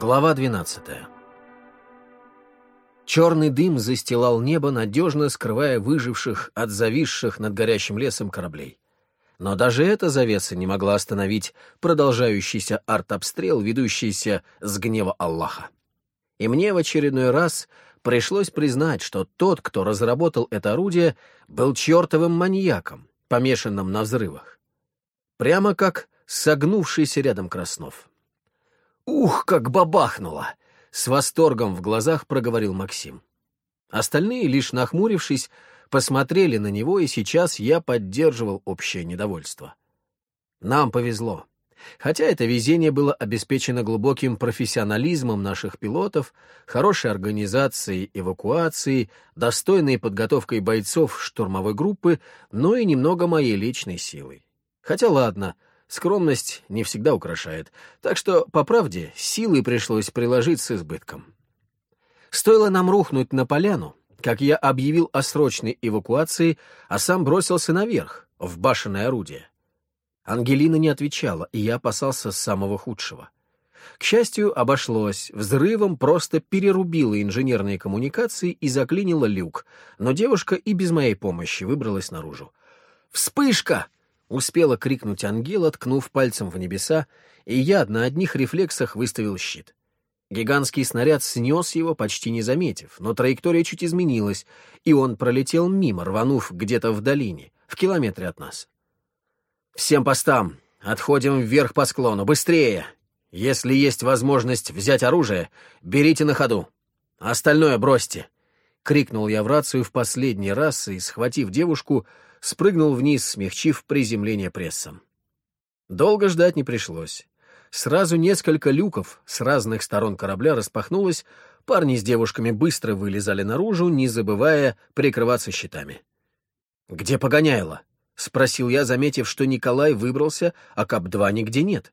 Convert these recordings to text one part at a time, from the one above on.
Глава 12 Черный дым застилал небо, надежно скрывая выживших от зависших над горящим лесом кораблей. Но даже эта завеса не могла остановить продолжающийся артобстрел, ведущийся с гнева Аллаха. И мне в очередной раз пришлось признать, что тот, кто разработал это орудие, был чертовым маньяком, помешанным на взрывах. Прямо как согнувшийся рядом Краснов. «Ух, как бабахнуло!» — с восторгом в глазах проговорил Максим. Остальные, лишь нахмурившись, посмотрели на него, и сейчас я поддерживал общее недовольство. Нам повезло. Хотя это везение было обеспечено глубоким профессионализмом наших пилотов, хорошей организацией эвакуации, достойной подготовкой бойцов штурмовой группы, но и немного моей личной силой. Хотя ладно, скромность не всегда украшает, так что, по правде, силой пришлось приложить с избытком. Стоило нам рухнуть на поляну, как я объявил о срочной эвакуации, а сам бросился наверх, в башенное орудие. Ангелина не отвечала, и я опасался самого худшего. К счастью, обошлось. Взрывом просто перерубило инженерные коммуникации и заклинило люк, но девушка и без моей помощи выбралась наружу. «Вспышка!» — успела крикнуть Ангела, ткнув пальцем в небеса, и я на одних рефлексах выставил щит. Гигантский снаряд снес его, почти не заметив, но траектория чуть изменилась, и он пролетел мимо, рванув где-то в долине, в километре от нас. «Всем постам! Отходим вверх по склону! Быстрее! Если есть возможность взять оружие, берите на ходу! Остальное бросьте!» — крикнул я в рацию в последний раз и, схватив девушку, спрыгнул вниз, смягчив приземление прессом. Долго ждать не пришлось. Сразу несколько люков с разных сторон корабля распахнулось, парни с девушками быстро вылезали наружу, не забывая прикрываться щитами. «Где погоняйло?» — спросил я, заметив, что Николай выбрался, а КАП-2 нигде нет.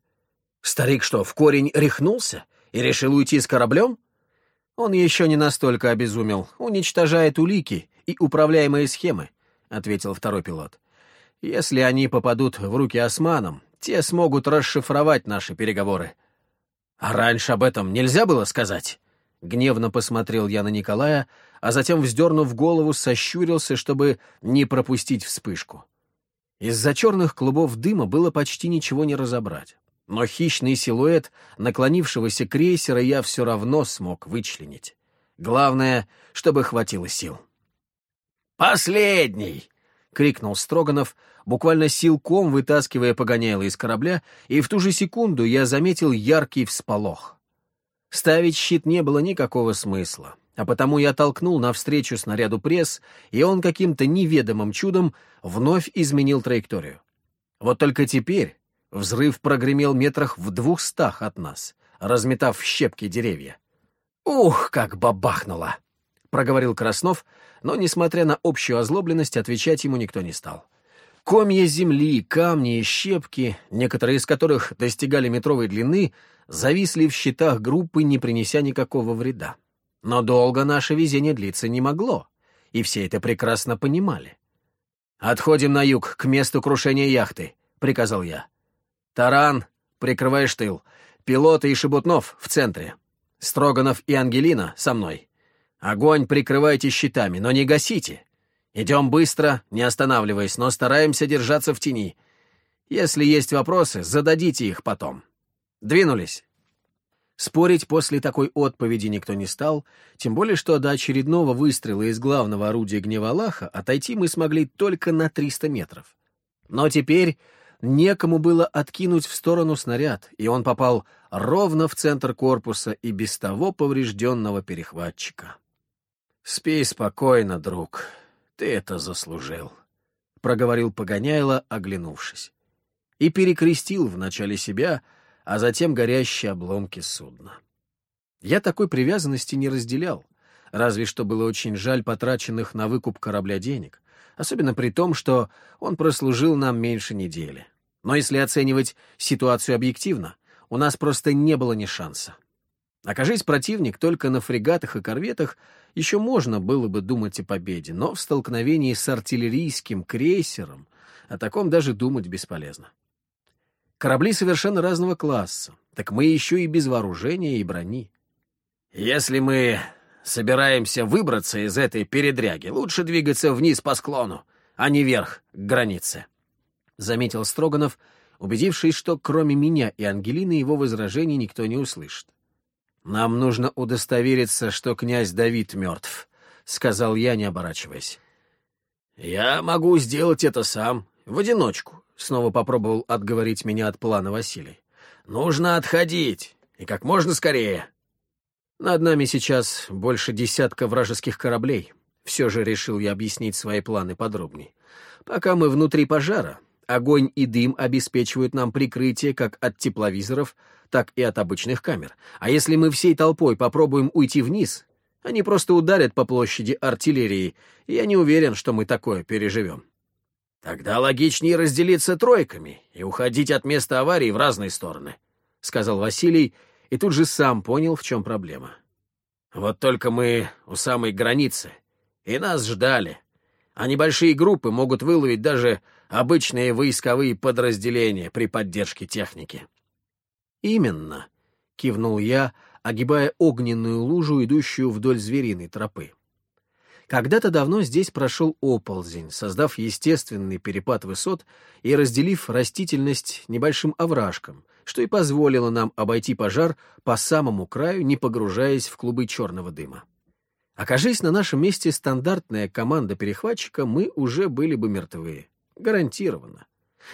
«Старик что, в корень рехнулся и решил уйти с кораблем?» «Он еще не настолько обезумел, уничтожает улики и управляемые схемы», — ответил второй пилот. «Если они попадут в руки османам, те смогут расшифровать наши переговоры. А раньше об этом нельзя было сказать? Гневно посмотрел я на Николая, а затем, вздернув голову, сощурился, чтобы не пропустить вспышку. Из-за черных клубов дыма было почти ничего не разобрать. Но хищный силуэт наклонившегося крейсера я все равно смог вычленить. Главное, чтобы хватило сил. «Последний!» — крикнул Строганов, буквально силком вытаскивая погоняло из корабля, и в ту же секунду я заметил яркий всполох. Ставить щит не было никакого смысла, а потому я толкнул навстречу снаряду пресс, и он каким-то неведомым чудом вновь изменил траекторию. Вот только теперь взрыв прогремел метрах в двухстах от нас, разметав в щепки деревья. «Ух, как бабахнуло!» — проговорил Краснов, но, несмотря на общую озлобленность, отвечать ему никто не стал. Комья земли, камни и щепки, некоторые из которых достигали метровой длины, зависли в щитах группы, не принеся никакого вреда. Но долго наше везение длиться не могло, и все это прекрасно понимали. «Отходим на юг, к месту крушения яхты», — приказал я. «Таран, прикрываешь тыл. Пилоты и Шебутнов в центре. Строганов и Ангелина со мной. Огонь прикрывайте щитами, но не гасите. Идем быстро, не останавливаясь, но стараемся держаться в тени. Если есть вопросы, зададите их потом. Двинулись. Спорить после такой отповеди никто не стал, тем более что до очередного выстрела из главного орудия гнева отойти мы смогли только на 300 метров. Но теперь некому было откинуть в сторону снаряд, и он попал ровно в центр корпуса и без того поврежденного перехватчика. «Спи спокойно, друг», ты это заслужил», — проговорил Погоняйло, оглянувшись. И перекрестил вначале себя, а затем горящие обломки судна. Я такой привязанности не разделял, разве что было очень жаль потраченных на выкуп корабля денег, особенно при том, что он прослужил нам меньше недели. Но если оценивать ситуацию объективно, у нас просто не было ни шанса. Окажись противник только на фрегатах и корветах, еще можно было бы думать о победе, но в столкновении с артиллерийским крейсером о таком даже думать бесполезно. Корабли совершенно разного класса, так мы еще и без вооружения и брони. Если мы собираемся выбраться из этой передряги, лучше двигаться вниз по склону, а не вверх, к границе», — заметил Строганов, убедившись, что кроме меня и Ангелины его возражений никто не услышит. «Нам нужно удостовериться, что князь Давид мертв», — сказал я, не оборачиваясь. «Я могу сделать это сам, в одиночку», — снова попробовал отговорить меня от плана Василий. «Нужно отходить, и как можно скорее». Над нами сейчас больше десятка вражеских кораблей. Все же решил я объяснить свои планы подробнее. Пока мы внутри пожара, огонь и дым обеспечивают нам прикрытие как от тепловизоров, так и от обычных камер. А если мы всей толпой попробуем уйти вниз, они просто ударят по площади артиллерии, и я не уверен, что мы такое переживем. Тогда логичнее разделиться тройками и уходить от места аварии в разные стороны, — сказал Василий, и тут же сам понял, в чем проблема. Вот только мы у самой границы, и нас ждали. А небольшие группы могут выловить даже обычные войсковые подразделения при поддержке техники. «Именно», — кивнул я, огибая огненную лужу, идущую вдоль звериной тропы. Когда-то давно здесь прошел оползень, создав естественный перепад высот и разделив растительность небольшим овражком, что и позволило нам обойти пожар по самому краю, не погружаясь в клубы черного дыма. Окажись на нашем месте стандартная команда перехватчика, мы уже были бы мертвы. Гарантированно.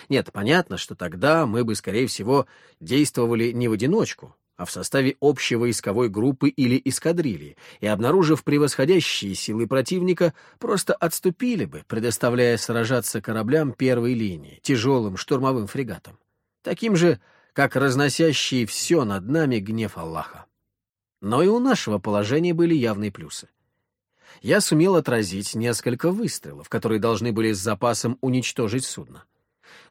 Нет, понятно, что тогда мы бы, скорее всего, действовали не в одиночку, а в составе общей войсковой группы или эскадрильи, и, обнаружив превосходящие силы противника, просто отступили бы, предоставляя сражаться кораблям первой линии, тяжелым штурмовым фрегатам, таким же, как разносящий все над нами гнев Аллаха. Но и у нашего положения были явные плюсы. Я сумел отразить несколько выстрелов, которые должны были с запасом уничтожить судно.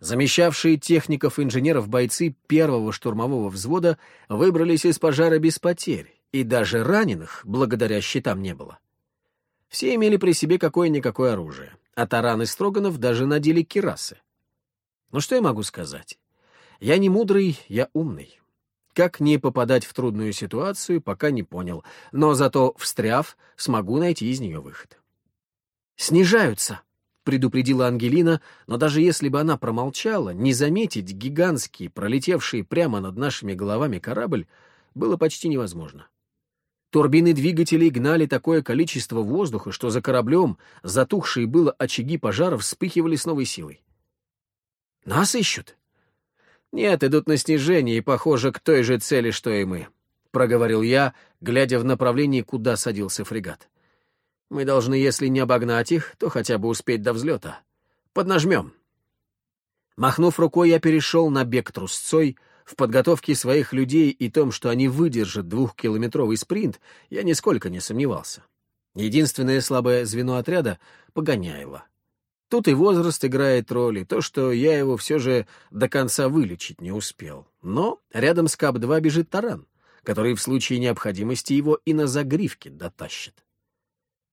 Замещавшие техников и инженеров бойцы первого штурмового взвода выбрались из пожара без потерь, и даже раненых, благодаря щитам, не было. Все имели при себе какое-никакое оружие, а тараны Строганов даже надели кирасы. Ну что я могу сказать? Я не мудрый, я умный. Как не попадать в трудную ситуацию, пока не понял, но зато, встряв, смогу найти из нее выход. «Снижаются!» — предупредила Ангелина, но даже если бы она промолчала, не заметить гигантский, пролетевший прямо над нашими головами корабль было почти невозможно. Турбины двигателей гнали такое количество воздуха, что за кораблем затухшие было очаги пожаров вспыхивали с новой силой. «Нас ищут?» «Нет, идут на снижение и, похоже, к той же цели, что и мы», — проговорил я, глядя в направлении, куда садился фрегат. Мы должны, если не обогнать их, то хотя бы успеть до взлета. Поднажмем. Махнув рукой, я перешел на бег трусцой. В подготовке своих людей и том, что они выдержат двухкилометровый спринт, я нисколько не сомневался. Единственное слабое звено отряда — Погоняйло. Тут и возраст играет роль, и то, что я его все же до конца вылечить не успел. Но рядом с КАП-2 бежит таран, который в случае необходимости его и на загривке дотащит.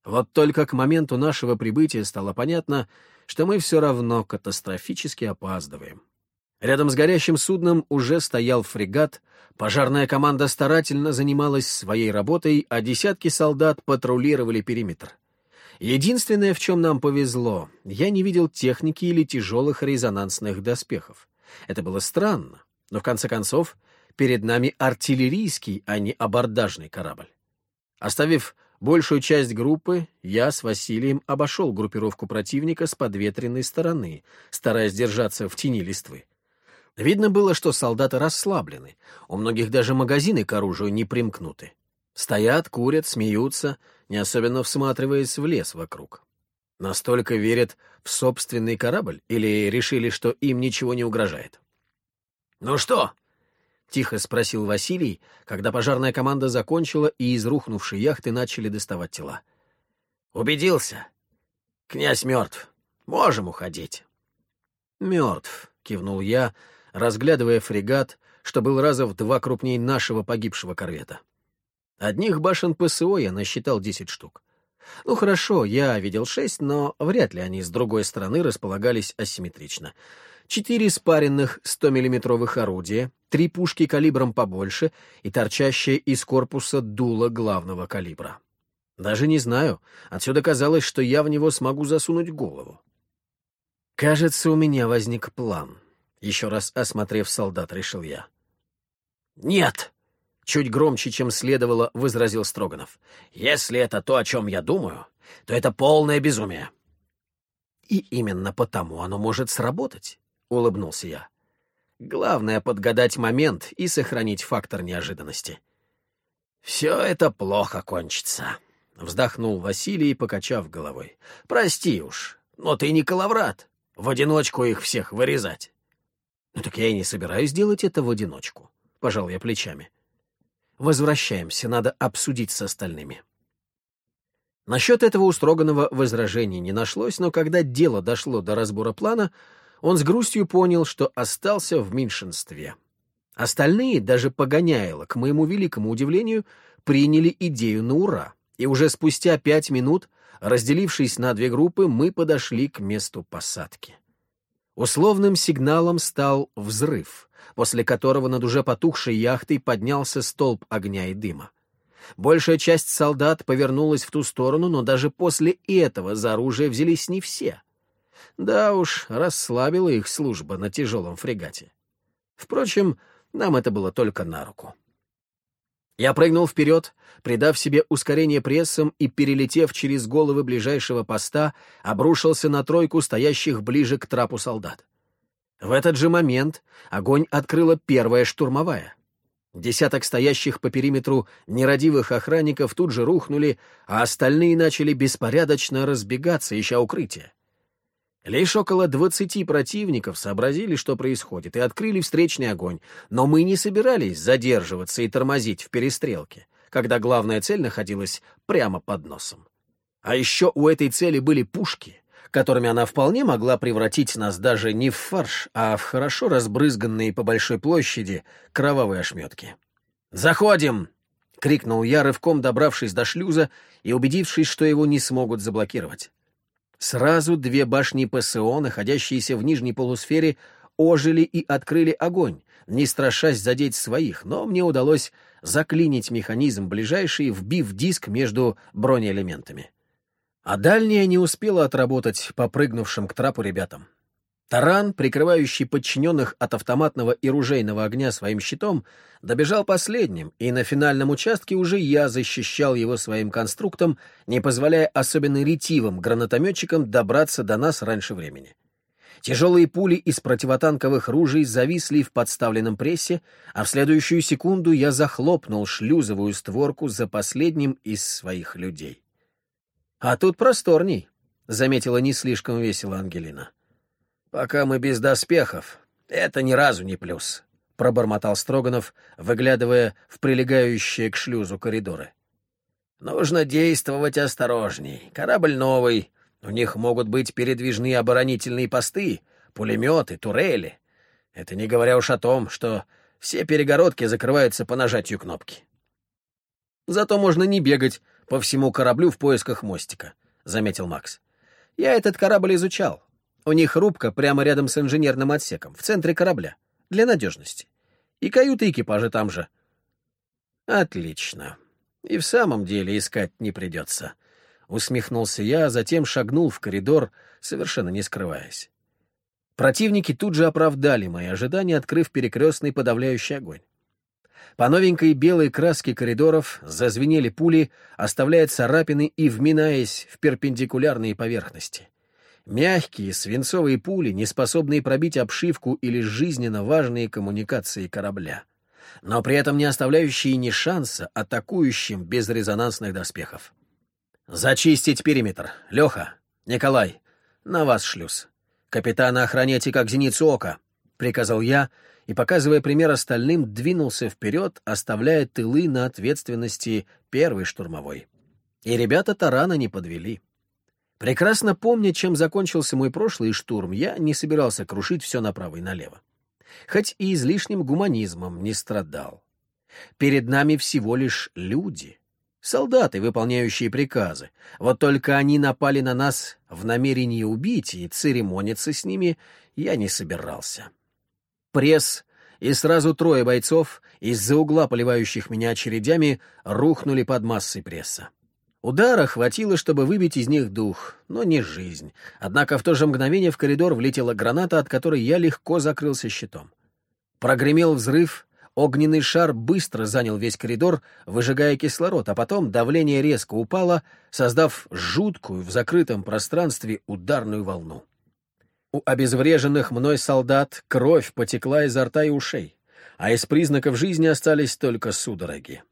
Вот только к моменту нашего прибытия стало понятно, что мы все равно катастрофически опаздываем. Рядом с горящим судном уже стоял фрегат, пожарная команда старательно занималась своей работой, а десятки солдат патрулировали периметр. Единственное, в чем нам повезло, я не видел техники или тяжелых резонансных доспехов. Это было странно, но в конце концов перед нами артиллерийский, а не абордажный корабль. Оставив Большую часть группы я с Василием обошел группировку противника с подветренной стороны, стараясь держаться в тени листвы. Видно было, что солдаты расслаблены, у многих даже магазины к оружию не примкнуты. Стоят, курят, смеются, не особенно всматриваясь в лес вокруг. Настолько верят в собственный корабль или решили, что им ничего не угрожает? «Ну что, — тихо спросил Василий, когда пожарная команда закончила и из рухнувшей яхты начали доставать тела. «Убедился? Князь мертв. Можем уходить». «Мертв», — кивнул я, разглядывая фрегат, что был раза в два крупнее нашего погибшего корвета. Одних башен ПСО я насчитал десять штук. Ну хорошо, я видел шесть, но вряд ли они с другой стороны располагались асимметрично. Четыре спаренных 100-миллиметровых орудия, три пушки калибром побольше и торчащее из корпуса дуло главного калибра. Даже не знаю, отсюда казалось, что я в него смогу засунуть голову. Кажется, у меня возник план. Еще раз осмотрев солдат, решил я. «Нет!» — чуть громче, чем следовало, возразил Строганов. «Если это то, о чем я думаю, то это полное безумие». «И именно потому оно может сработать», — улыбнулся я. «Главное — подгадать момент и сохранить фактор неожиданности». «Все это плохо кончится», — вздохнул Василий, покачав головой. «Прости уж, но ты не коловрат. В одиночку их всех вырезать». «Ну так я и не собираюсь делать это в одиночку», — пожал я плечами. «Возвращаемся, надо обсудить с остальными». Насчет этого у Строганова возражений не нашлось, но когда дело дошло до разбора плана, он с грустью понял, что остался в меньшинстве. Остальные, даже погоняйло, к моему великому удивлению, приняли идею на ура, и уже спустя пять минут, разделившись на две группы, мы подошли к месту посадки. Условным сигналом стал взрыв, после которого над уже потухшей яхтой поднялся столб огня и дыма. Большая часть солдат повернулась в ту сторону, но даже после этого за оружие взялись не все. Да уж, расслабила их служба на тяжелом фрегате. Впрочем, нам это было только на руку. Я прыгнул вперед, придав себе ускорение прессом и, перелетев через головы ближайшего поста, обрушился на тройку стоящих ближе к трапу солдат. В этот же момент огонь открыла первая штурмовая. Десяток стоящих по периметру нерадивых охранников тут же рухнули, а остальные начали беспорядочно разбегаться, ища укрытия. Лишь около двадцати противников сообразили, что происходит, и открыли встречный огонь, но мы не собирались задерживаться и тормозить в перестрелке, когда главная цель находилась прямо под носом. А еще у этой цели были пушки, которыми она вполне могла превратить нас даже не в фарш, а в хорошо разбрызганные по большой площади кровавые ошметки. «Заходим!» — крикнул я, рывком добравшись до шлюза и убедившись, что его не смогут заблокировать. Сразу две башни ПСО, находящиеся в нижней полусфере, ожили и открыли огонь, не страшась задеть своих, но мне удалось заклинить механизм ближайший, вбив диск между бронеэлементами. А дальняя не успела отработать попрыгнувшим к трапу ребятам. Таран, прикрывающий подчиненных от автоматного и ружейного огня своим щитом, добежал последним, и на финальном участке уже я защищал его своим конструктом, не позволяя особенно ретивым гранатометчикам добраться до нас раньше времени. Тяжелые пули из противотанковых ружей зависли в подставленном прессе, а в следующую секунду я захлопнул шлюзовую створку за последним из своих людей. «А тут просторней», — заметила не слишком весело Ангелина. «Пока мы без доспехов, это ни разу не плюс», — пробормотал Строганов, выглядывая в прилегающие к шлюзу коридоры. «Нужно действовать осторожней. Корабль новый, у них могут быть передвижные оборонительные посты, пулеметы, турели. Это не говоря уж о том, что все перегородки закрываются по нажатию кнопки. Зато можно не бегать по всему кораблю в поисках мостика», — заметил Макс. «Я этот корабль изучал. У них рубка прямо рядом с инженерным отсеком, в центре корабля, для надежности. И каюты экипажа там же». «Отлично. И в самом деле искать не придется», — усмехнулся я, а затем шагнул в коридор, совершенно не скрываясь. Противники тут же оправдали мои ожидания, открыв перекрестный подавляющий огонь. По новенькой белой краске коридоров зазвенели пули, оставляя царапины и вминаясь в перпендикулярные поверхности. Мягкие свинцовые пули, не способные пробить обшивку или жизненно важные коммуникации корабля, но при этом не оставляющие ни шанса атакующим без резонансных доспехов. «Зачистить периметр! Леха! Николай! На вас шлюз! Капитана охраняйте как зеницу ока!» — приказал я, и, показывая пример остальным, двинулся вперед, оставляя тылы на ответственности первой штурмовой. И ребята тарана не подвели. Прекрасно помня, чем закончился мой прошлый штурм, я не собирался крушить все направо и налево. Хоть и излишним гуманизмом не страдал. Перед нами всего лишь люди. солдаты, выполняющие приказы. Вот только они напали на нас в намерении убить, и церемониться с ними я не собирался. Пресс и сразу трое бойцов из-за угла, поливающих меня очередями, рухнули под массой пресса. Удара хватило, чтобы выбить из них дух, но не жизнь. Однако в то же мгновение в коридор влетела граната, от которой я легко закрылся щитом. Прогремел взрыв, огненный шар быстро занял весь коридор, выжигая кислород, а потом давление резко упало, создав жуткую в закрытом пространстве ударную волну. У обезвреженных мной солдат кровь потекла изо рта и ушей, а из признаков жизни остались только судороги.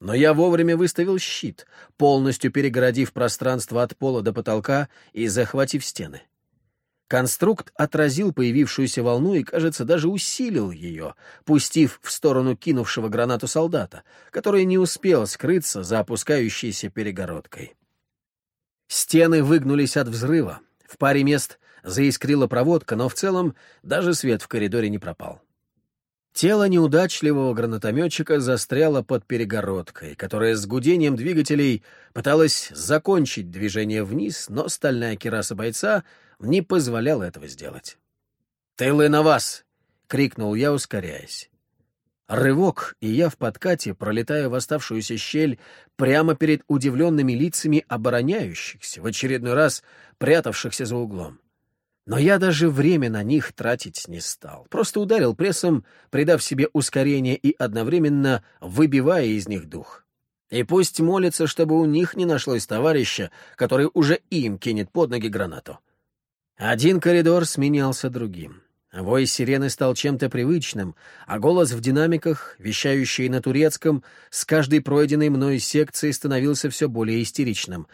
Но я вовремя выставил щит, полностью перегородив пространство от пола до потолка и захватив стены. Конструкт отразил появившуюся волну и, кажется, даже усилил ее, пустив в сторону кинувшего гранату солдата, который не успел скрыться за опускающейся перегородкой. Стены выгнулись от взрыва, в паре мест заискрила проводка, но в целом даже свет в коридоре не пропал. Тело неудачливого гранатометчика застряло под перегородкой, которая с гудением двигателей пыталась закончить движение вниз, но стальная кераса бойца не позволяла этого сделать. «Тылы на вас!» — крикнул я, ускоряясь. Рывок, и я в подкате пролетаю в оставшуюся щель прямо перед удивленными лицами обороняющихся, в очередной раз прятавшихся за углом. Но я даже время на них тратить не стал. Просто ударил прессом, придав себе ускорение и одновременно выбивая из них дух. И пусть молится, чтобы у них не нашлось товарища, который уже им кинет под ноги гранату. Один коридор сменялся другим. Вой сирены стал чем-то привычным, а голос в динамиках, вещающий на турецком, с каждой пройденной мной секцией становился все более истеричным.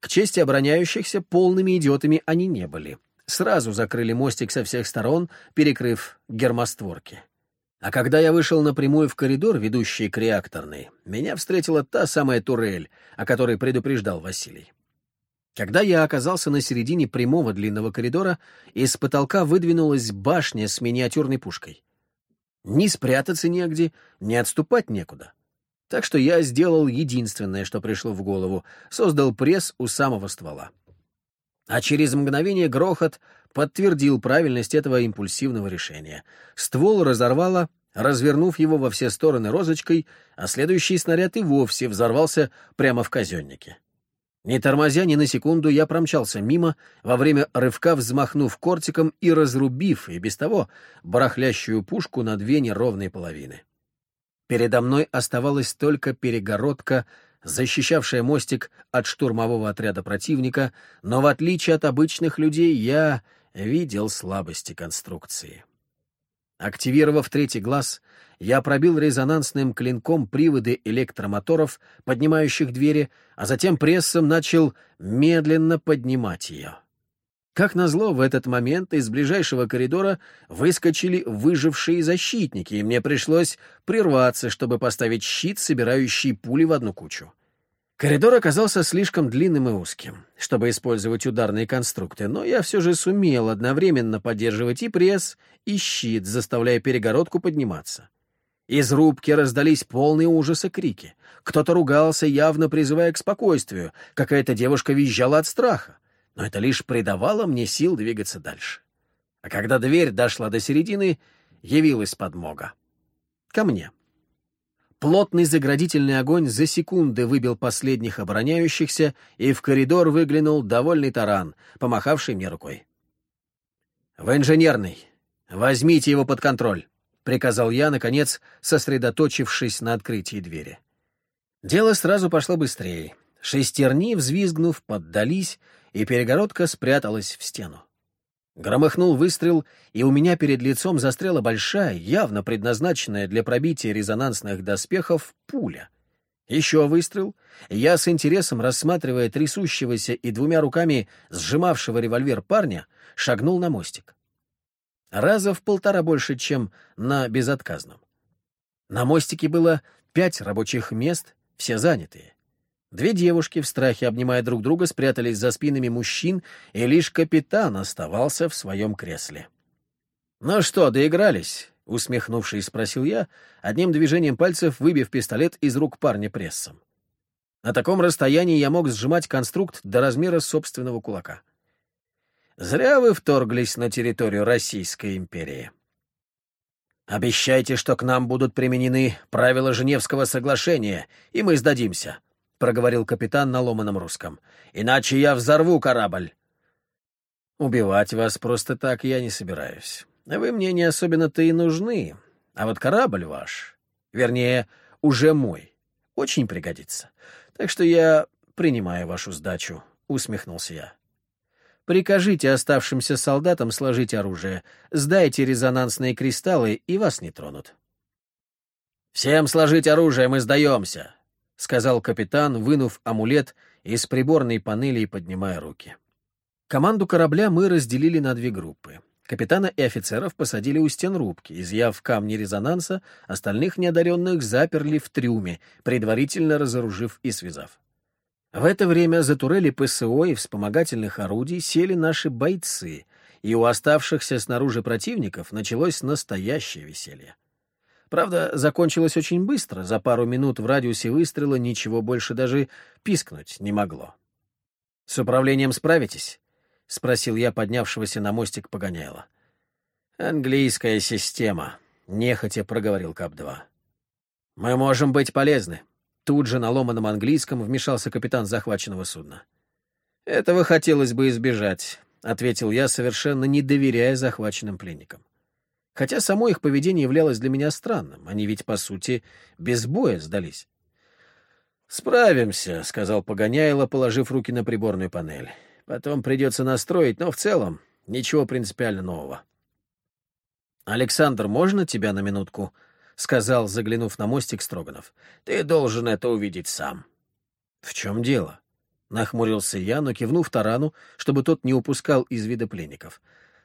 К чести обороняющихся, полными идиотами они не были сразу закрыли мостик со всех сторон, перекрыв гермостворки. А когда я вышел напрямую в коридор, ведущий к реакторной, меня встретила та самая турель, о которой предупреждал Василий. Когда я оказался на середине прямого длинного коридора, из потолка выдвинулась башня с миниатюрной пушкой. Ни спрятаться негде, ни отступать некуда. Так что я сделал единственное, что пришло в голову — создал пресс у самого ствола. А через мгновение грохот подтвердил правильность этого импульсивного решения. Ствол разорвало, развернув его во все стороны розочкой, а следующий снаряд и вовсе взорвался прямо в казеннике. Не тормозя ни на секунду, я промчался мимо, во время рывка взмахнув кортиком и разрубив, и без того, барахлящую пушку на две неровные половины. Передо мной оставалась только перегородка защищавшая мостик от штурмового отряда противника, но в отличие от обычных людей я видел слабости конструкции. Активировав третий глаз, я пробил резонансным клинком приводы электромоторов, поднимающих двери, а затем прессом начал медленно поднимать ее. Как назло, в этот момент из ближайшего коридора выскочили выжившие защитники, и мне пришлось прерваться, чтобы поставить щит, собирающий пули в одну кучу. Коридор оказался слишком длинным и узким, чтобы использовать ударные конструкты, но я все же сумел одновременно поддерживать и пресс, и щит, заставляя перегородку подниматься. Из рубки раздались полные ужаса крики. Кто-то ругался, явно призывая к спокойствию. Какая-то девушка визжала от страха. Но это лишь придавало мне сил двигаться дальше. А когда дверь дошла до середины, явилась подмога. Ко мне. Плотный заградительный огонь за секунды выбил последних обороняющихся, и в коридор выглянул довольный таран, помахавший мне рукой. «В инженерный. Возьмите его под контроль», — приказал я, наконец, сосредоточившись на открытии двери. Дело сразу пошло быстрее. Шестерни, взвизгнув, поддались, и перегородка спряталась в стену. Громыхнул выстрел, и у меня перед лицом застряла большая, явно предназначенная для пробития резонансных доспехов, пуля. Еще выстрел. Я с интересом, рассматривая трясущегося и двумя руками сжимавшего револьвер парня, шагнул на мостик. Раза в полтора больше, чем на безотказном. На мостике было пять рабочих мест, все занятые. Две девушки, в страхе обнимая друг друга, спрятались за спинами мужчин, и лишь капитан оставался в своем кресле. «Ну что, доигрались?» — усмехнувшись, спросил я, одним движением пальцев выбив пистолет из рук парня прессом. На таком расстоянии я мог сжимать конструкт до размера собственного кулака. Зря вы вторглись на территорию Российской империи. Обещайте, что к нам будут применены правила Женевского соглашения, и мы сдадимся, — проговорил капитан на ломаном русском. Иначе я взорву корабль. Убивать вас просто так я не собираюсь. Вы мне не особенно-то и нужны, а вот корабль ваш, вернее, уже мой, очень пригодится. Так что я принимаю вашу сдачу, — усмехнулся я. Прикажите оставшимся солдатам сложить оружие, сдайте резонансные кристаллы, и вас не тронут. «Всем сложить оружие, мы сдаемся», — сказал капитан, вынув амулет из приборной панели и поднимая руки. Команду корабля мы разделили на две группы. Капитана и офицеров посадили у стен рубки, изъяв камни резонанса, остальных неодаренных заперли в трюме, предварительно разоружив и связав. В это время за турели ПСО и вспомогательных орудий сели наши бойцы, и у оставшихся снаружи противников началось настоящее веселье. Правда, закончилось очень быстро, за пару минут в радиусе выстрела ничего больше даже пискнуть не могло. «С управлением справитесь?» — спросил я поднявшегося на мостик Погоняйла. «Английская система», — нехотя проговорил КАП-2. «Мы можем быть полезны», — тут же на ломаном английском вмешался капитан захваченного судна. «Этого хотелось бы избежать», — ответил я, совершенно не доверяя захваченным пленникам. Хотя само их поведение являлось для меня странным, они ведь, по сути, без боя сдались. «Справимся», — сказал Погоняйло, положив руки на приборную панель. Потом придется настроить, но в целом ничего принципиально нового. «Александр, можно тебя на минутку?» — сказал, заглянув на мостик Строганов. «Ты должен это увидеть сам». «В чем дело?» — нахмурился я, но кивнув тарану, чтобы тот не упускал из вида пленников.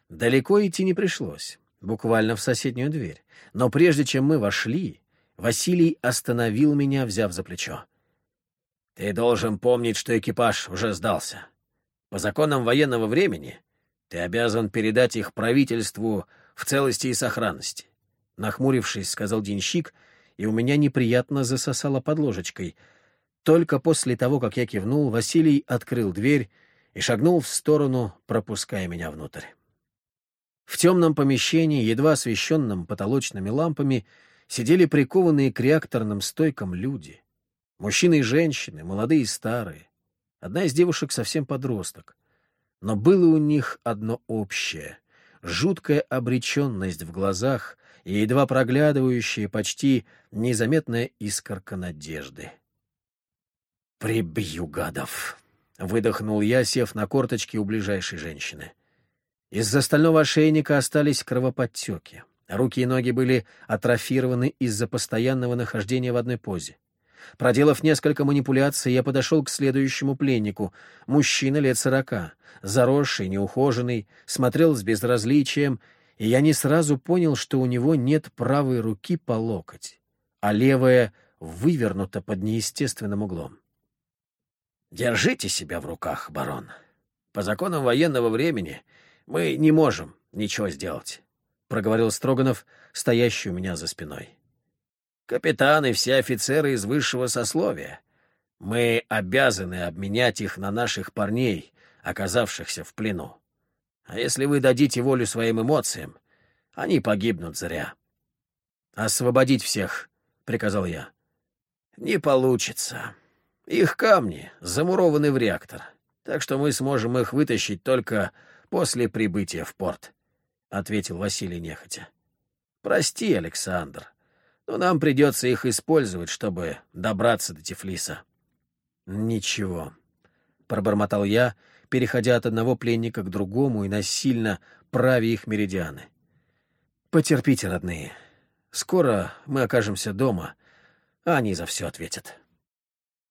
Далеко идти не пришлось, буквально в соседнюю дверь. Но прежде чем мы вошли, Василий остановил меня, взяв за плечо. «Ты должен помнить, что экипаж уже сдался. По законам военного времени ты обязан передать их правительству в целости и сохранности. Нахмурившись, сказал денщик, и у меня неприятно засосало под ложечкой. Только после того, как я кивнул, Василий открыл дверь и шагнул в сторону, пропуская меня внутрь. В темном помещении, едва освещенном потолочными лампами, сидели прикованные к реакторным стойкам люди. Мужчины и женщины, молодые и старые. Одна из девушек совсем подросток. Но было у них одно общее — жуткая обреченность в глазах и едва проглядывающая почти незаметная искорка надежды. «Прибью гадов!» — выдохнул я, сев на корточки у ближайшей женщины. Из-за стального ошейника остались кровоподтеки. Руки и ноги были атрофированы из-за постоянного нахождения в одной позе. Проделав несколько манипуляций, я подошел к следующему пленнику. Мужчина лет сорока, заросший, неухоженный, смотрел с безразличием, и я не сразу понял, что у него нет правой руки по локоть, а левая вывернута под неестественным углом. «Держите себя в руках, барон. По законам военного времени мы не можем ничего сделать», — проговорил Строганов, стоящий у меня за спиной. Капитаны и все офицеры из высшего сословия. Мы обязаны обменять их на наших парней, оказавшихся в плену. А если вы дадите волю своим эмоциям, они погибнут зря. «Освободить всех», — приказал я. «Не получится. Их камни замурованы в реактор, так что мы сможем их вытащить только после прибытия в порт», — ответил Василий нехотя. «Прости, Александр но нам придется их использовать, чтобы добраться до Тифлиса». «Ничего», — пробормотал я, переходя от одного пленника к другому и насильно правя их меридианы. «Потерпите, родные. Скоро мы окажемся дома, а они за все ответят».